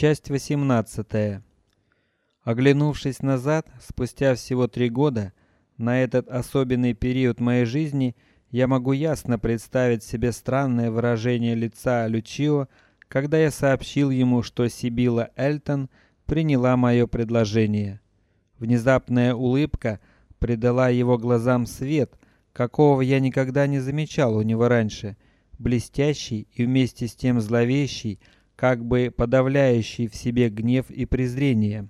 Часть 18. Оглянувшись назад, спустя всего три года, на этот особенный период моей жизни, я могу ясно представить себе странное выражение лица Лючио, когда я сообщил ему, что Сибила Элтон приняла мое предложение. Внезапная улыбка придала его глазам свет, какого я никогда не замечал у него раньше, блестящий и вместе с тем зловещий как бы подавляющий в себе гнев и презрение.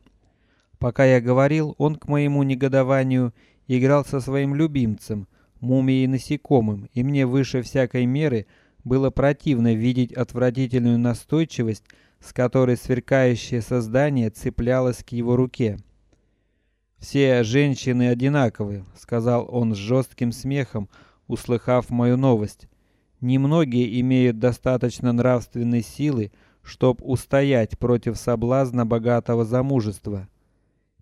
Пока я говорил, он к моему негодованию играл со своим любимцем, мумией насекомым, и мне выше всякой меры было противно видеть отвратительную настойчивость, с которой сверкающее создание цеплялось к его руке. Все женщины одинаковы, сказал он с жестким смехом, услыхав мою новость. Немногие имеют достаточно нравственной силы, чтоб устоять против соблазна богатого замужества.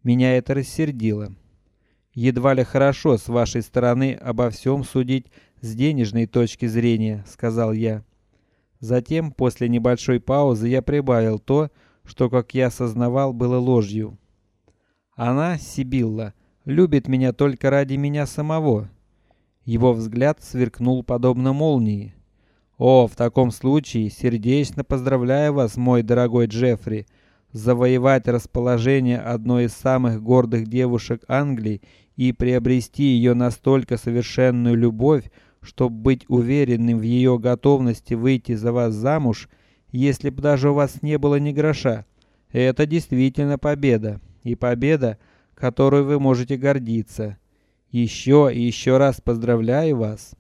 Меня это рассердило. Едва ли хорошо с вашей стороны обо всем судить с денежной точки зрения, сказал я. Затем, после небольшой паузы, я прибавил то, что, как я осознавал, было ложью. Она, Сибилла, любит меня только ради меня самого. Его взгляд сверкнул подобно молнии. О, в таком случае сердечно поздравляю вас, мой дорогой Джеффри, завоевать расположение одной из самых гордых девушек Англии и приобрести ее настолько совершенную любовь, чтобы быть уверенным в ее готовности выйти за вас замуж, если бы даже у вас не было ни гроша. Это действительно победа, и победа, которой вы можете гордиться. Еще и еще раз поздравляю вас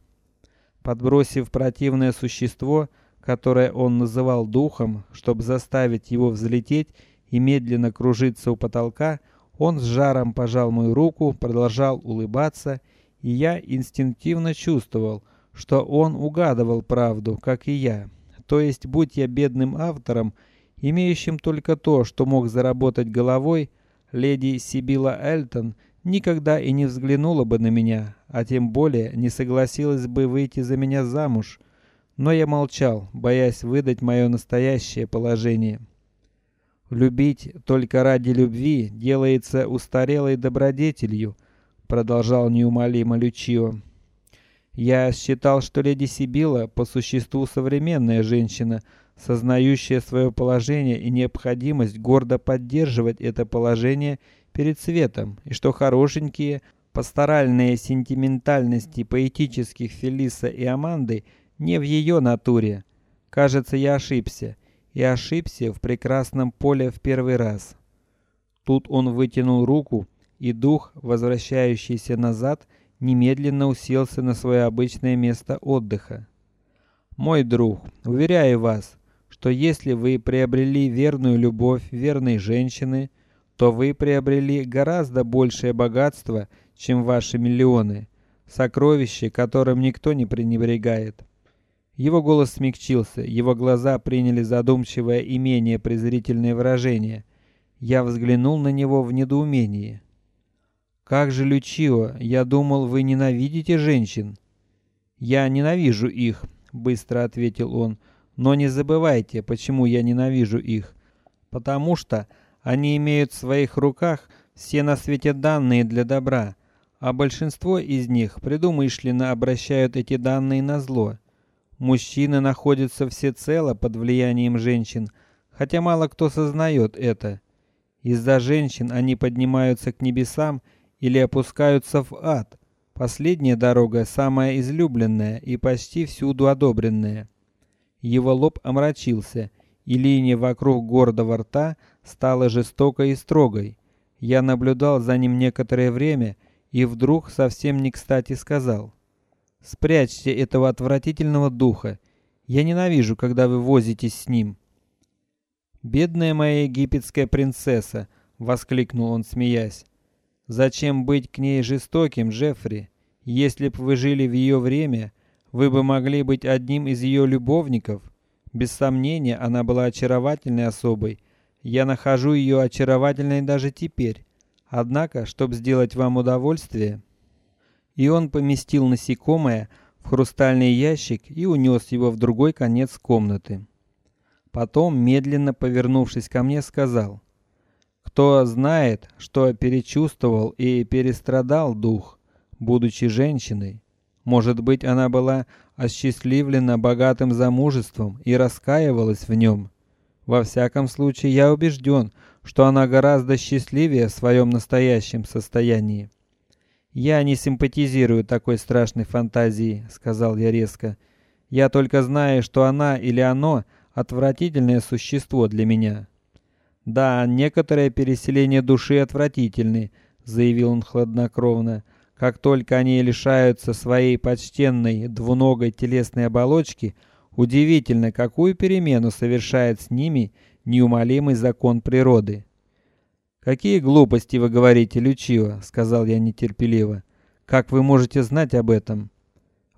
подбросив противное существо, которое он называл духом, чтобы заставить его взлететь и медленно кружиться у потолка, он с жаром пожал мою руку, продолжал улыбаться, и я инстинктивно чувствовал, что он угадывал правду, как и я. То есть, будь я бедным автором, имеющим только то, что мог заработать головой, леди Сибила Элтон никогда и не взглянула бы на меня, а тем более не согласилась бы выйти за меня замуж. Но я молчал, боясь выдать мое настоящее положение. Любить только ради любви делается устарелой добродетелью, продолжал неумолимо Лючио. Я считал, что леди Сибила по существу современная женщина, сознающая свое положение и необходимость гордо поддерживать это положение перед светом, и что хорошенькие пасторальные сентиментальности поэтических Фелиса и Аманды не в ее натуре. Кажется, я ошибся, и ошибся в прекрасном поле в первый раз. Тут он вытянул руку, и дух, возвращающийся назад, немедленно уселся на свое обычное место отдыха. Мой друг, уверяю вас, что если вы приобрели верную любовь верной женщины, то вы приобрели гораздо большее богатство, чем ваши миллионы, сокровища, которым никто не пренебрегает. Его голос смягчился, его глаза приняли задумчивое и менее презрительное выражение. Я взглянул на него в недоумении. Как же Лючио, я думал, вы ненавидите женщин. Я ненавижу их, быстро ответил он. Но не забывайте, почему я ненавижу их. Потому что они имеют в своих руках все на свете данные для добра, а большинство из них предумышленно обращают эти данные на зло. Мужчины находятся всецело под влиянием женщин, хотя мало кто сознает это. Из-за женщин они поднимаются к небесам или опускаются в ад. Последняя дорога самая излюбленная и почти всюду одобренная. Его лоб омрачился, и линия вокруг гордого рта стала жестокой и строгой. Я наблюдал за ним некоторое время и вдруг совсем не кстати сказал: "Спрячьте этого отвратительного духа. Я ненавижу, когда вы возитесь с ним". Бедная моя египетская принцесса, воскликнул он, смеясь. Зачем быть к ней жестоким, Джеффри? Если б вы жили в ее время, вы бы могли быть одним из ее любовников. Без сомнения, она была очаровательной особой. Я нахожу ее очаровательной даже теперь. Однако, чтобы сделать вам удовольствие, и он поместил насекомое в хрустальный ящик и унес его в другой конец комнаты. Потом, медленно повернувшись ко мне, сказал: "Кто знает, что перечувствовал и перестрадал дух, будучи женщиной? Может быть, она была осчастливлена богатым замужеством и раскаивалась в нем. Во всяком случае, я убежден, что она гораздо счастливее в своем настоящем состоянии. Я не симпатизирую такой страшной фантазии, сказал я резко. Я только знаю, что она или оно отвратительное существо для меня. Да, некоторые переселения души отвратительны, заявил он хладнокровно. Как только они лишаются своей почтенной двуногой телесной оболочки, удивительно, какую перемену совершает с ними неумолимый закон природы. Какие глупости вы говорите, Лючио, сказал я нетерпеливо. Как вы можете знать об этом?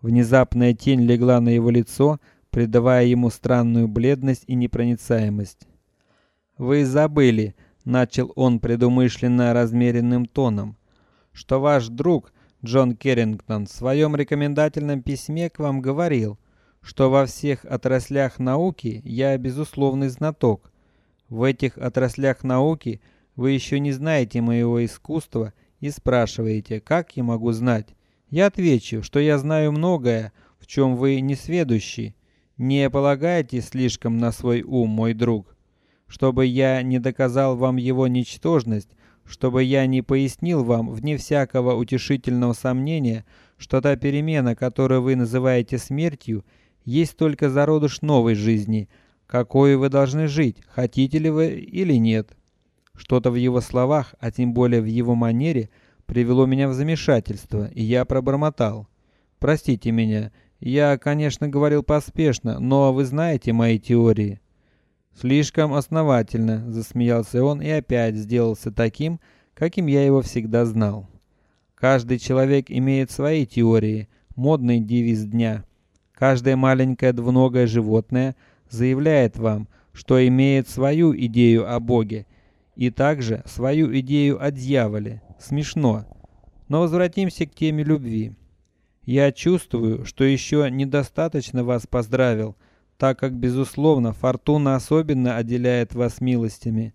Внезапная тень легла на его лицо, придавая ему странную бледность и непроницаемость. Вы забыли, начал он предумышленно размеренным тоном, что ваш друг Джон Керрингтон в своем рекомендательном письме к вам говорил, что во всех отраслях науки я безусловный знаток, в этих отраслях науки вы еще не знаете моего искусства и спрашиваете, как я могу знать? Я отвечу, что я знаю многое, в чем вы не сведущи. Не полагайте слишком на свой ум, мой друг, чтобы я не доказал вам его ничтожность, чтобы я не пояснил вам вне всякого утешительного сомнения, что та перемена, которую вы называете смертью, есть только зародыш новой жизни, какой вы должны жить, хотите ли вы или нет. Что-то в его словах, а тем более в его манере, привело меня в замешательство, и я пробормотал: "Простите меня, я, конечно, говорил поспешно, но вы знаете мои теории". Слишком основательно, засмеялся он и опять сделался таким, каким я его всегда знал. Каждый человек имеет свои теории, модный девиз дня. Каждое маленькое двуногое животное заявляет вам, что имеет свою идею о Боге и также свою идею о дьяволе. Смешно. Но возвратимся к теме любви. Я чувствую, что еще недостаточно вас поздравил, так как безусловно фортуна особенно отделяет вас милостями.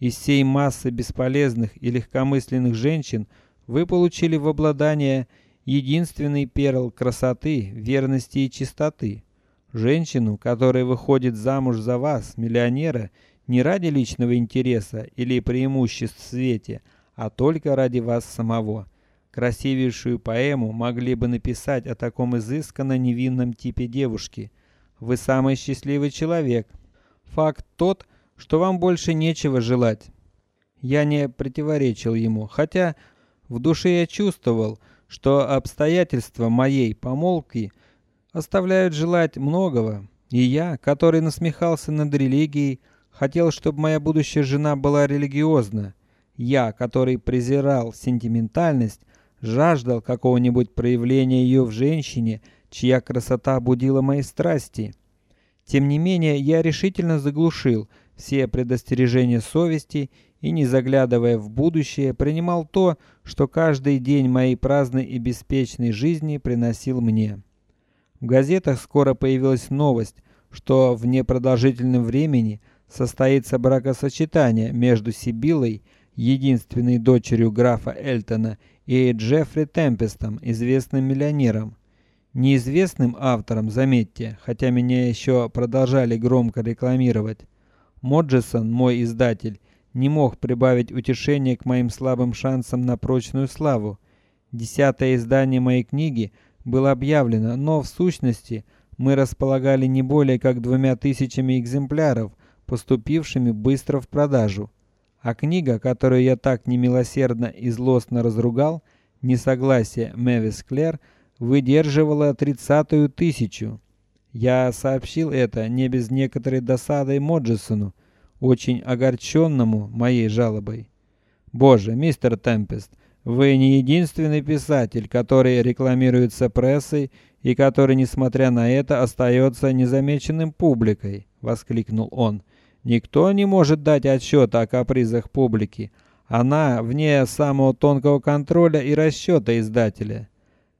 Из всей массы бесполезных и легкомысленных женщин вы получили в обладание единственный перл красоты, верности и чистоты. Женщину, которая выходит замуж за вас, миллионера, не ради личного интереса или преимуществ в свете, а только ради вас самого. Красивейшую поэму могли бы написать о таком изысканно невинном типе девушки. Вы самый счастливый человек. Факт тот, что вам больше нечего желать. Я не противоречил ему, хотя в душе я чувствовал, что обстоятельства моей помолвки оставляют желать многого, и я, который насмехался над религией, хотел, чтобы моя будущая жена была религиозна. Я, который презирал сентиментальность, жаждал какого-нибудь проявления ее в женщине, чья красота будила мои страсти. Тем не менее, я решительно заглушил все предостережения совести и, не заглядывая в будущее, принимал то, что каждый день моей праздной и беспечной жизни приносил мне. В газетах скоро появилась новость, что в непродолжительном времени состоится бракосочетание между Сибилой, единственной дочерью графа Элтона, и Джеффри Темпестом, известным миллионером. Неизвестным автором, заметьте, хотя меня еще продолжали громко рекламировать. Моджесон, мой издатель, не мог прибавить утешения к моим слабым шансам на прочную славу. Десятое издание моей книги было объявлено, но в сущности мы располагали не более как двумя тысячами экземпляров, поступившими быстро в продажу. А книга, которую я так немилосердно и злостно разругал, несогласие Мэвис Клэр, выдерживала тридцатую тысячу. Я сообщил это не без некоторой досады Моджесону, очень огорченному моей жалобой. Боже, мистер Темпест, вы не единственный писатель, который рекламируется прессой и который, несмотря на это, остается незамеченным публикой, воскликнул он. Никто не может дать отчета о капризах публики. Она вне самого тонкого контроля и расчета издателя.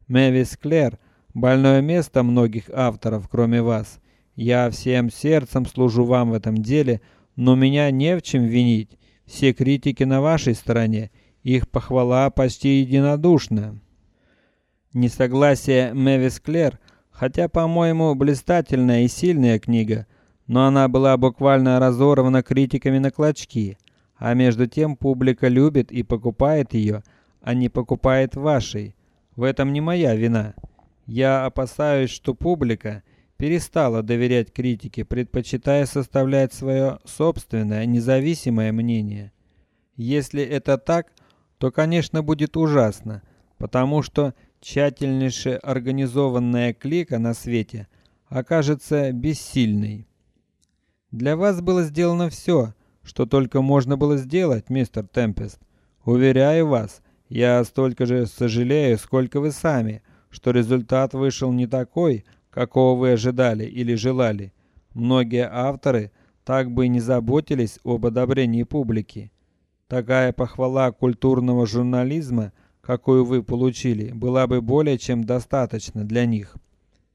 Мэвис Клэр больное место многих авторов, кроме вас. Я всем сердцем служу вам в этом деле, но меня не в чем винить. Все критики на вашей стороне, их похвала почти единодушна. Несогласие Мэвис Клэр, хотя, по-моему, блистательная и сильная книга, но она была буквально разорвана критиками на клочки, а между тем публика любит и покупает ее, а не покупает вашей. В этом не моя вина. Я опасаюсь, что публика перестала доверять критике, предпочитая составлять свое собственное независимое мнение. Если это так, то, конечно, будет ужасно, потому что тщательнейше организованная клика на свете окажется бессильной. Для вас было сделано все, что только можно было сделать, мистер Темпест. Уверяю вас, я столько же сожалею, сколько вы сами, что результат вышел не такой, какого вы ожидали или желали. Многие авторы так бы и не заботились об одобрении публики. Такая похвала культурного журнализма, какую вы получили, была бы более чем достаточно для них.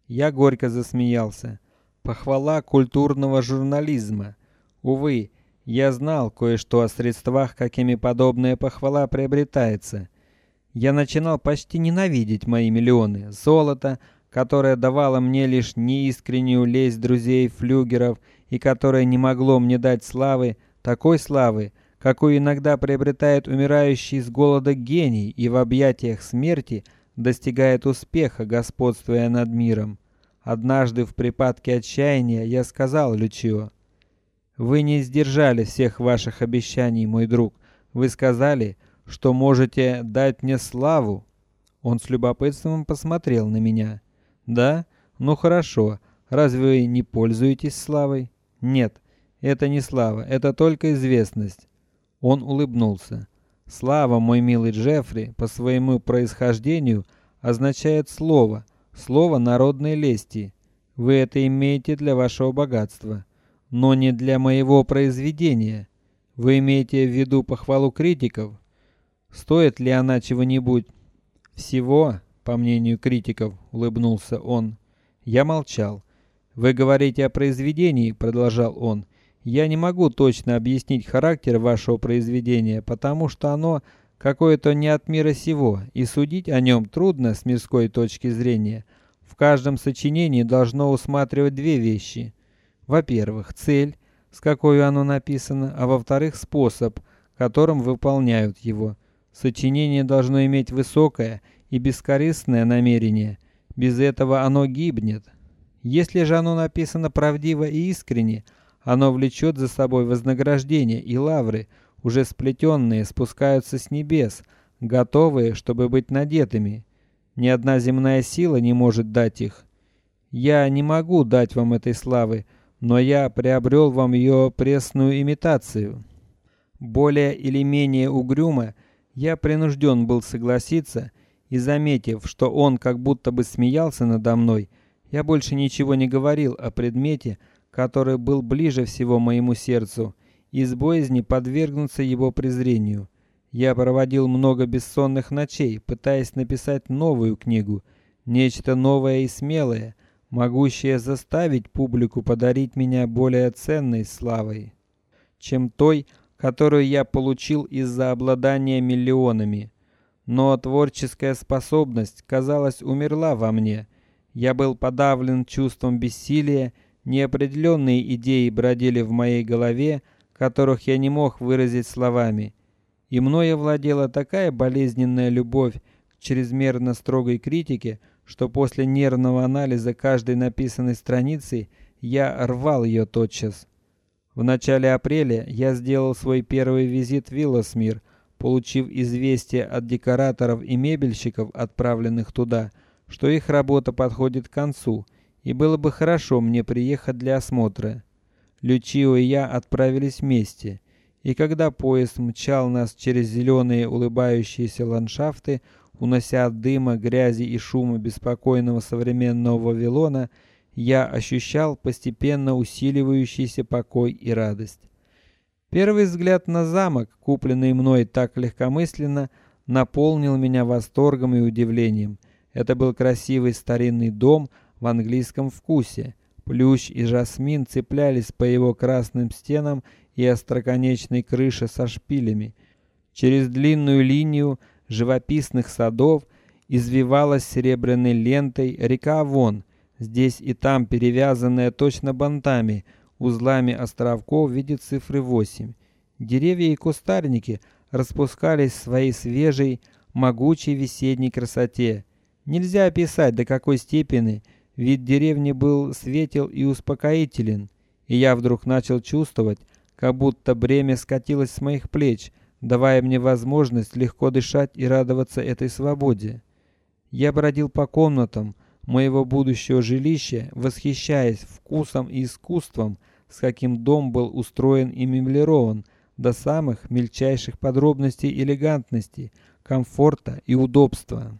Я горько засмеялся. Похвала культурного журнализма. Увы, я знал кое-что о средствах, какими подобная похвала приобретается. Я начинал почти ненавидеть мои миллионы, золото, которое давало мне лишь неискреннюю лесть друзей флюгеров и которое не могло мне дать славы, такой славы, какую иногда приобретает умирающий с голода гений и в объятиях смерти достигает успеха, господствуя над миром. Однажды в припадке отчаяния я сказал Лючио: "Вы не сдержали всех ваших обещаний, мой друг. Вы сказали, что можете дать мне славу". Он с любопытством посмотрел на меня. "Да? Ну хорошо. Разве вы не пользуетесь славой?" "Нет, это не слава, это только известность". Он улыбнулся. Слава, мой милый Джеффри, по своему происхождению означает слово, слово народной лести. Вы это имеете для вашего богатства, но не для моего произведения. Вы имеете в виду похвалу критиков? Стоит ли она чего-нибудь? Всего, по мнению критиков, улыбнулся он. Я молчал. Вы говорите о произведении, продолжал он. Я не могу точно объяснить характер вашего произведения, потому что оно какое-то не от мира сего, и судить о нем трудно с мирской точки зрения. В каждом сочинении должно усматривать две вещи: во-первых, цель, с какой оно написано, а во-вторых, способ, которым выполняют его. Сочинение должно иметь высокое и бескорыстное намерение. Без этого оно гибнет. Если же оно написано правдиво и искренне, оно влечет за собой вознаграждение и лавры, уже сплетенные, спускаются с небес, готовые, чтобы быть надетыми. Ни одна земная сила не может дать их. Я не могу дать вам этой славы, но я приобрел вам ее пресную имитацию. Более или менее угрюмо я принужден был согласиться, и заметив, что он как будто бы смеялся надо мной, я больше ничего не говорил о предмете, который был ближе всего моему сердцу, из боязни подвергнуться его презрению. Я проводил много бессонных ночей, пытаясь написать новую книгу, нечто новое и смелое, могущее заставить публику подарить меня более ценной славой, чем той, которую я получил из-за обладания миллионами. Но творческая способность, казалось, умерла во мне. Я был подавлен чувством бессилия Неопределенные идеи бродили в моей голове, которых я не мог выразить словами, и мною владела такая болезненная любовь к чрезмерно строгой критике, что после нервного анализа каждой написанной страницы я рвал ее тотчас. В начале апреля я сделал свой первый визит в Вилласмир, получив известие от декораторов и мебельщиков, отправленных туда, что их работа подходит к концу и было бы хорошо мне приехать для осмотра. Лючио и я отправились вместе, и когда поезд мчал нас через зеленые улыбающиеся ландшафты, унося от дыма, грязи и шума беспокойного современного Вавилона, я ощущал постепенно усиливающийся покой и радость. Первый взгляд на замок, купленный мной так легкомысленно, наполнил меня восторгом и удивлением. Это был красивый старинный дом в английском вкусе, Плющ и жасмин цеплялись по его красным стенам и остроконечной крыше со шпилями. Через длинную линию живописных садов извивалась серебряной лентой река Вон, здесь и там перевязанная точно бантами, узлами островков в виде цифры восемь. Деревья и кустарники распускались в своей свежей, могучей весенней красоте. Нельзя описать до какой степени вид деревни был светел и успокоителен, и я вдруг начал чувствовать, как будто бремя скатилось с моих плеч, давая мне возможность легко дышать и радоваться этой свободе. Я бродил по комнатам моего будущего жилища, восхищаясь вкусом и искусством, с каким дом был устроен и меблирован до самых мельчайших подробностей элегантности, комфорта и удобства.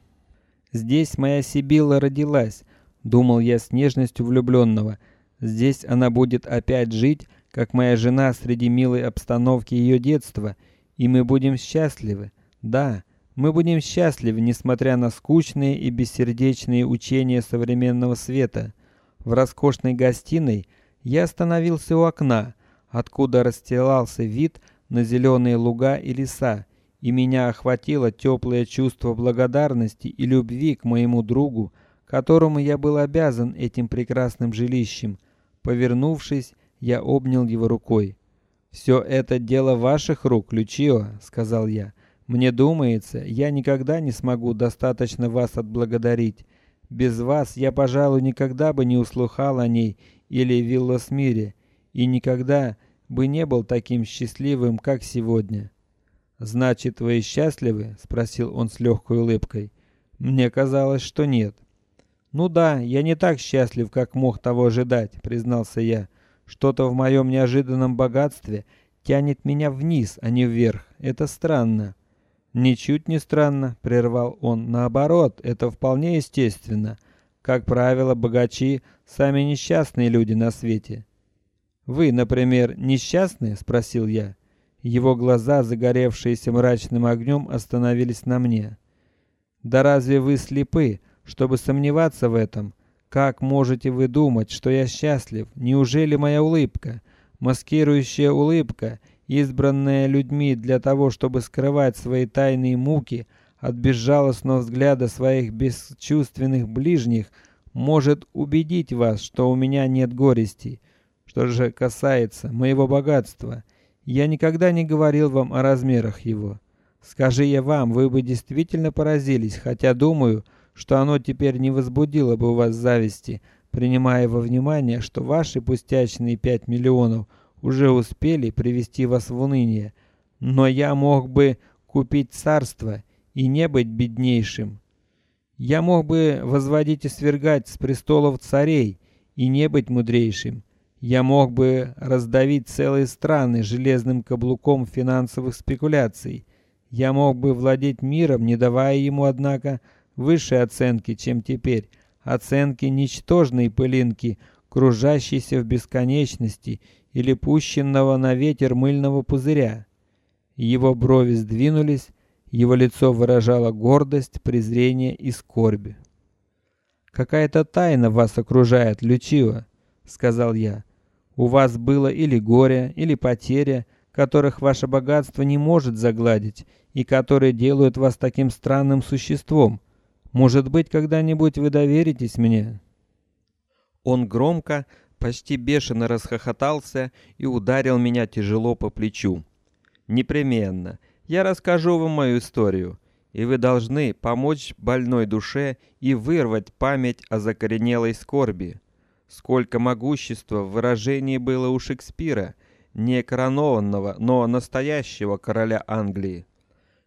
Здесь моя Сибила родилась, думал я с нежностью влюбленного. Здесь она будет опять жить, как моя жена среди милой обстановки ее детства, и мы будем счастливы. Да, мы будем счастливы, несмотря на скучные и бессердечные учения современного света. В роскошной гостиной я остановился у окна, откуда расстилался вид на зеленые луга и леса, и меня охватило теплое чувство благодарности и любви к моему другу, которому я был обязан этим прекрасным жилищем. Повернувшись, я обнял его рукой. Все это дело ваших рук, Лючио, сказал я. Мне думается, я никогда не смогу достаточно вас отблагодарить. Без вас я, пожалуй, никогда бы не услыхал о ней или Виллосмире, и никогда бы не был таким счастливым, как сегодня. Значит, вы счастливы? – спросил он с легкой улыбкой. Мне казалось, что нет. Ну да, я не так счастлив, как мог того ожидать, признался я. Что-то в моем неожиданном богатстве тянет меня вниз, а не вверх. Это странно. Ничуть не странно, прервал он. Наоборот, это вполне естественно. Как правило, богачи сами несчастные люди на свете. Вы, например, несчастны? – спросил я. Его глаза, загоревшиеся мрачным огнем, остановились на мне. Да разве вы слепы, чтобы сомневаться в этом? Как можете вы думать, что я счастлив? Неужели моя улыбка, маскирующая улыбка, избранная людьми для того, чтобы скрывать свои тайные муки от безжалостного взгляда своих бесчувственных ближних, может убедить вас, что у меня нет горести? Что же касается моего богатства, я никогда не говорил вам о размерах его. Скажи я вам, вы бы действительно поразились, хотя думаю, что оно теперь не возбудило бы у вас зависти, принимая во внимание, что ваши пустячные пять миллионов уже успели привести вас в уныние. Но я мог бы купить царство и не быть беднейшим. Я мог бы возводить и свергать с престолов царей и не быть мудрейшим. Я мог бы раздавить целые страны железным каблуком финансовых спекуляций. Я мог бы владеть миром, не давая ему, однако, высшей оценки, чем теперь, оценки ничтожной пылинки, кружащейся в бесконечности или пущенного на ветер мыльного пузыря. Его брови сдвинулись, его лицо выражало гордость, презрение и скорбь. Какая-то тайна вас окружает, Лючио, сказал я. У вас было или горе, или потеря, которых ваше богатство не может загладить и которые делают вас таким странным существом. Может быть, когда-нибудь вы доверитесь мне? Он громко, почти бешено расхохотался и ударил меня тяжело по плечу. Непременно. Я расскажу вам мою историю, и вы должны помочь больной душе и вырвать память о закоренелой скорби. Сколько могущества в выражении было у Шекспира, не коронованного, но настоящего короля Англии.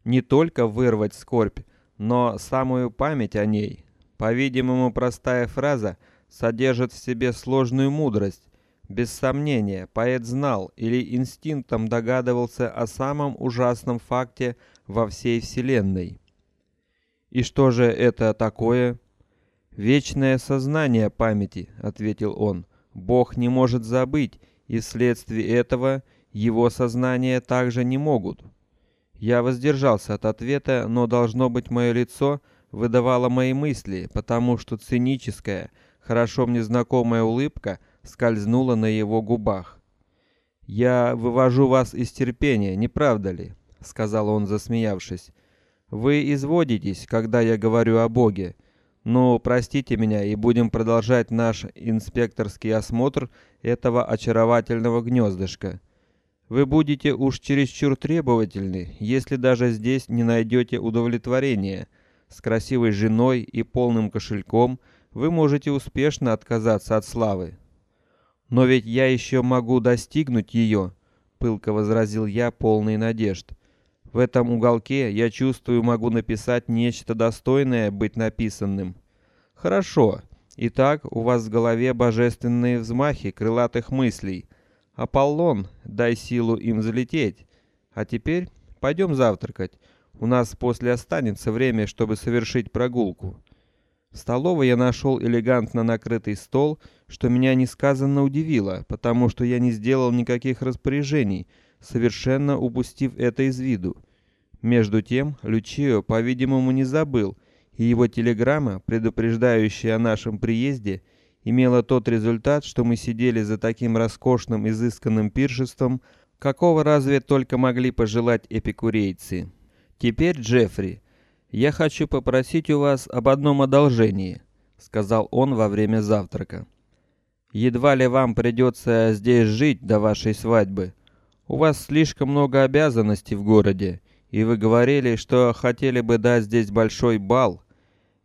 Не только вырвать скорбь, но самую память о ней. По-видимому, простая фраза содержит в себе сложную мудрость. Без сомнения, поэт знал или инстинктом догадывался о самом ужасном факте во всей вселенной. И что же это такое? Вечное сознание памяти, ответил он. Бог не может забыть, и вследствие этого его сознание также не могут. Я воздержался от ответа, но должно быть мое лицо выдавало мои мысли, потому что циническая, хорошо мне знакомая улыбка скользнула на его губах. Я вывожу вас из терпения, не правда ли? сказал он, засмеявшись. Вы изводитесь, когда я говорю о Боге. Но простите меня и будем продолжать наш инспекторский осмотр этого очаровательного гнездышка. Вы будете уж чересчур требовательны, если даже здесь не найдете удовлетворения. С красивой женой и полным кошельком вы можете успешно отказаться от славы. Но ведь я еще могу достигнуть ее, пылко возразил я, полный надежд. В этом уголке я чувствую, могу написать нечто достойное быть написанным. Хорошо. Итак, у вас в голове божественные взмахи крылатых мыслей. Аполлон, дай силу им взлететь. А теперь пойдем завтракать. У нас после останется время, чтобы совершить прогулку. В столовой я нашел элегантно накрытый стол, что меня несказанно удивило, потому что я не сделал никаких распоряжений, совершенно упустив это из виду. Между тем, Лючио, по-видимому, не забыл, и его телеграмма, предупреждающая о нашем приезде, имела тот результат, что мы сидели за таким роскошным изысканным пиршеством, какого разве только могли пожелать эпикурейцы. Теперь, Джеффри, я хочу попросить у вас об одном одолжении, сказал он во время завтрака. Едва ли вам придется здесь жить до вашей свадьбы. У вас слишком много обязанностей в городе, и вы говорили, что хотели бы дать здесь большой бал.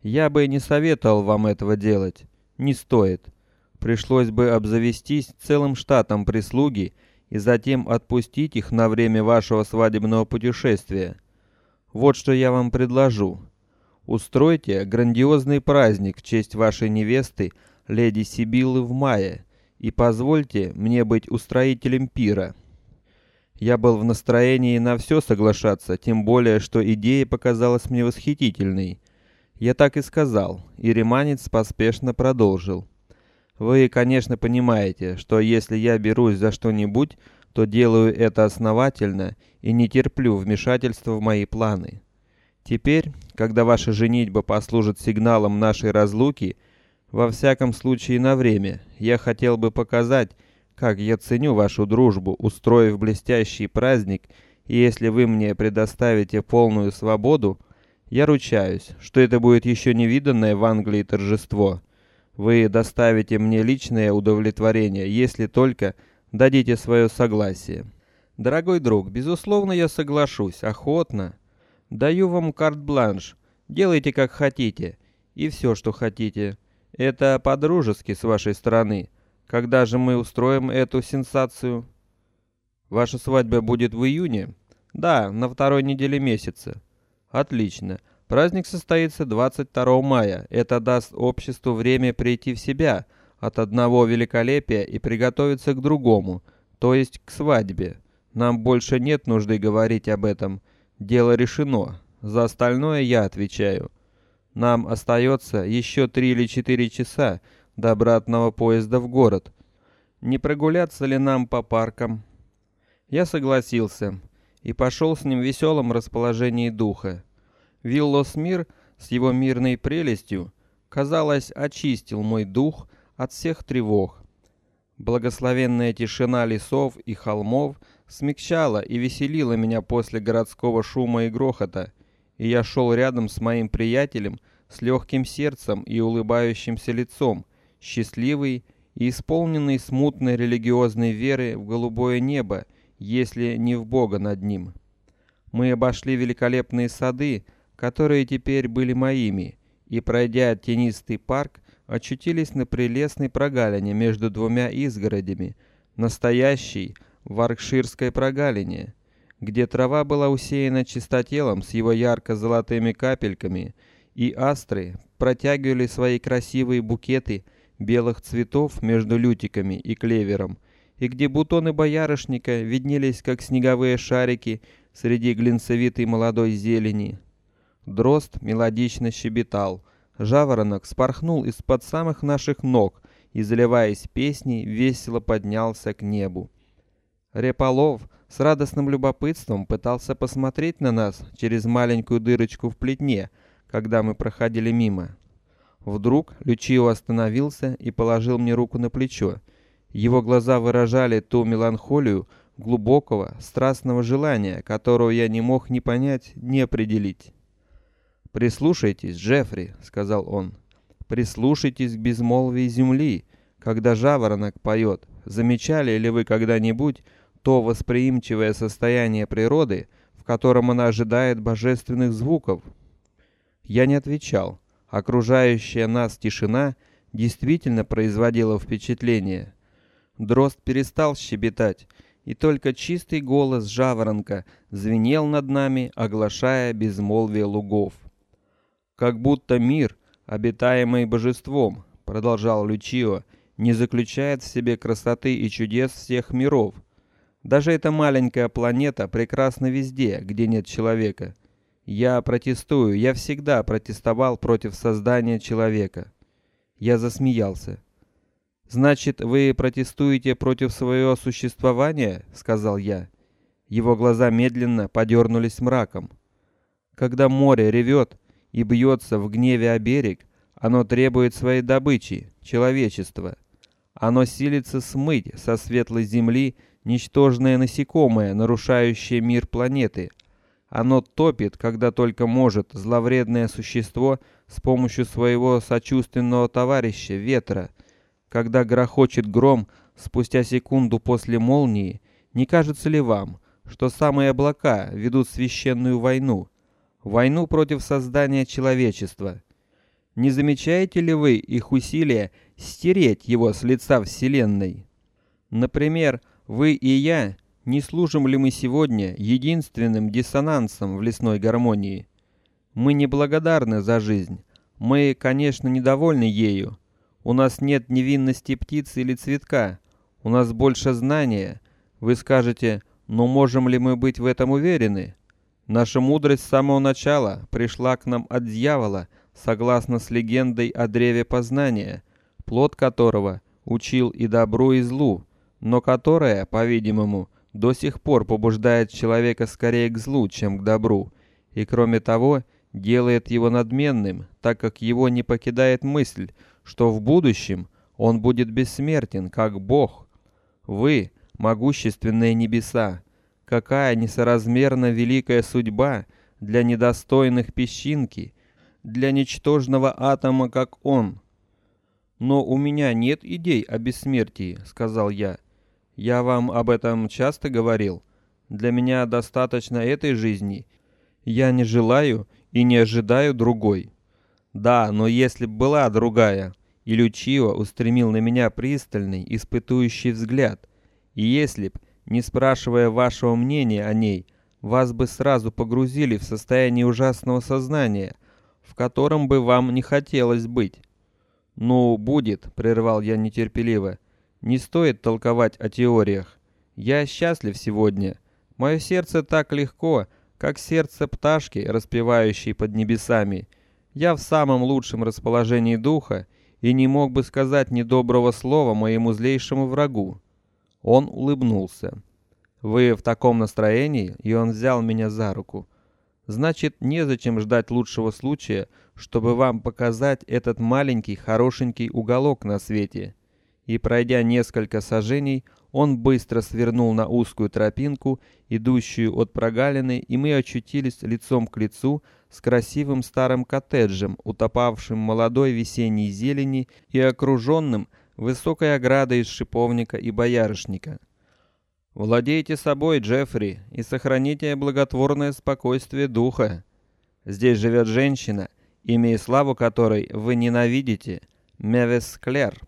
Я бы не советовал вам этого делать. Не стоит. Пришлось бы обзавестись целым штатом прислуги и затем отпустить их на время вашего свадебного путешествия. Вот что я вам предложу. Устройте грандиозный праздник в честь вашей невесты, леди Сибиллы в мае, и позвольте мне быть устроителем пира. Я был в настроении на все соглашаться, тем более, что идея показалась мне восхитительной. Я так и сказал, и Риманец поспешно продолжил: "Вы, конечно, понимаете, что если я берусь за что-нибудь, то делаю это основательно и не терплю вмешательства в мои планы. Теперь, когда ваша женитьба послужит сигналом нашей разлуки, во всяком случае на время, я хотел бы показать, как я ценю вашу дружбу, устроив блестящий праздник, и если вы мне предоставите полную свободу, я ручаюсь, что это будет еще не виданное в Англии торжество. Вы доставите мне личное удовлетворение, если только дадите свое согласие. Дорогой друг, безусловно, я соглашусь, охотно. Даю вам карт-бланш. Делайте как хотите и все, что хотите. Это по-дружески с вашей стороны. Когда же мы устроим эту сенсацию? Ваша свадьба будет в июне? Да, на второй неделе месяца. Отлично. Праздник состоится 22 мая. Это даст обществу время прийти в себя от одного великолепия и приготовиться к другому, то есть к свадьбе. Нам больше нет нужды говорить об этом. Дело решено. За остальное я отвечаю. Нам остается еще три или четыре часа до обратного поезда в город. Не прогуляться ли нам по паркам? Я согласился и пошел с ним в веселом расположении духа. Виллосмир с его мирной прелестью, казалось, очистил мой дух от всех тревог. Благословенная тишина лесов и холмов смягчала и веселила меня после городского шума и грохота, и я шел рядом с моим приятелем с легким сердцем и улыбающимся лицом, счастливый и исполненный смутной религиозной веры в голубое небо, если не в Бога над ним. Мы обошли великолепные сады, которые теперь были моими, и пройдя тенистый парк, очутились на прелестной прогалине между двумя изгородями, настоящей варкширской прогалине, где трава была усеяна чистотелом с его ярко-золотыми капельками, и астры протягивали свои красивые букеты белых цветов между лютиками и клевером, и где бутоны боярышника виднелись как снеговые шарики среди глинцевитой молодой зелени. Дрозд мелодично щебетал, Жаворонок спорхнул из-под самых наших ног и, заливаясь песней, весело поднялся к небу. Реполов с радостным любопытством пытался посмотреть на нас через маленькую дырочку в плетне, когда мы проходили мимо. Вдруг Лючио остановился и положил мне руку на плечо. Его глаза выражали ту меланхолию глубокого, страстного желания, которого я не мог ни понять, ни определить. Прислушайтесь, Джеффри, сказал он. Прислушайтесь к безмолвию земли, когда жаворонок поет. Замечали ли вы когда-нибудь то восприимчивое состояние природы, в котором она ожидает божественных звуков? Я не отвечал. Окружающая нас тишина действительно производила впечатление. Дрозд перестал щебетать, и только чистый голос жаворонка звенел над нами, оглашая безмолвие лугов. Как будто мир, обитаемый божеством, продолжал Лючио, не заключает в себе красоты и чудес всех миров. Даже эта маленькая планета прекрасна везде, где нет человека. Я протестую, я всегда протестовал против создания человека. Я засмеялся. Значит, вы протестуете против своего существования, сказал я. Его глаза медленно подернулись мраком. Когда море ревет и бьется в гневе о берег, оно требует своей добычи, человечества. Оно силится смыть со светлой земли ничтожное насекомое, нарушающее мир планеты. Оно топит, когда только может, зловредное существо с помощью своего сочувственного товарища ветра когда грохочет гром спустя секунду после молнии, не кажется ли вам, что самые облака ведут священную войну, войну против создания человечества? Не замечаете ли вы их усилия стереть его с лица вселенной? Например, вы и я, не служим ли мы сегодня единственным диссонансом в лесной гармонии? Мы не благодарны за жизнь. Мы, конечно, недовольны ею, у нас нет невинности птицы или цветка. У нас больше знания. Вы скажете, но можем ли мы быть в этом уверены? Наша мудрость с самого начала пришла к нам от дьявола, согласно с легендой о древе познания, плод которого учил и добру, и злу, но которое, по-видимому, до сих пор побуждает человека скорее к злу, чем к добру, и кроме того делает его надменным, так как его не покидает мысль, что в будущем он будет бессмертен, как Бог. Вы, могущественные небеса, какая несоразмерно великая судьба для недостойных песчинки, для ничтожного атома, как он. Но у меня нет идей о бессмертии, сказал я. Я вам об этом часто говорил. Для меня достаточно этой жизни. Я не желаю и не ожидаю другой. Да, но если б была другая, и Лючио устремил на меня пристальный, испытующий взгляд. И если б, не спрашивая вашего мнения о ней, вас бы сразу погрузили в состояние ужасного сознания, в котором бы вам не хотелось быть. Ну, будет, прервал я нетерпеливо. Не стоит толковать о теориях. Я счастлив сегодня. Мое сердце так легко, как сердце пташки, распевающей под небесами. Я в самом лучшем расположении духа и не мог бы сказать ни слова моему злейшему врагу. Он улыбнулся. Вы в таком настроении, и он взял меня за руку. Значит, не зачем ждать лучшего случая, чтобы вам показать этот маленький хорошенький уголок на свете. И пройдя несколько сажений, он быстро свернул на узкую тропинку, идущую от прогалины, и мы очутились лицом к лицу с красивым старым коттеджем, утопавшим молодой весенней зелени и окруженным высокой оградой из шиповника и боярышника. Владейте собой, Джеффри, и сохраните благотворное спокойствие духа. Здесь живет женщина, имя и славу которой вы ненавидите, Мевес Клер.